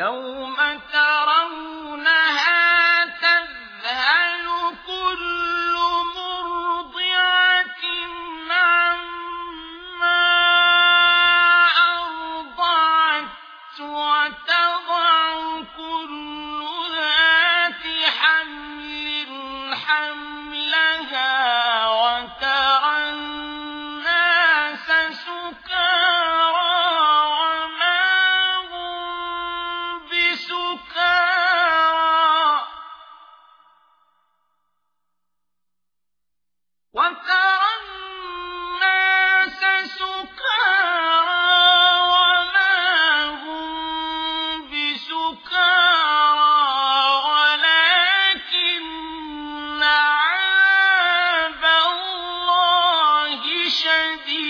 يوم وترى الناس وما هم ولكن عذاب الله شديد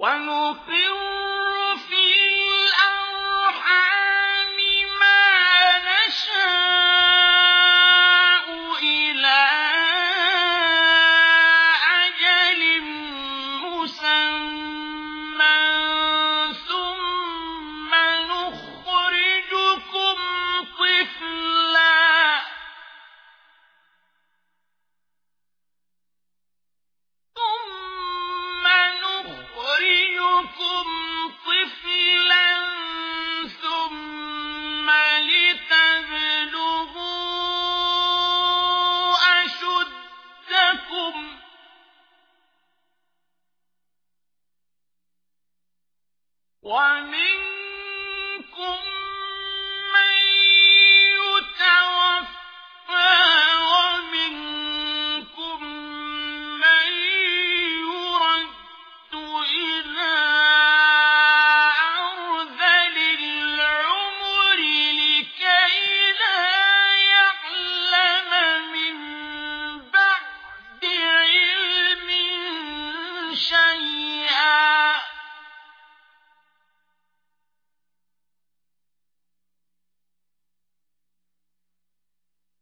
ونقر ومنكم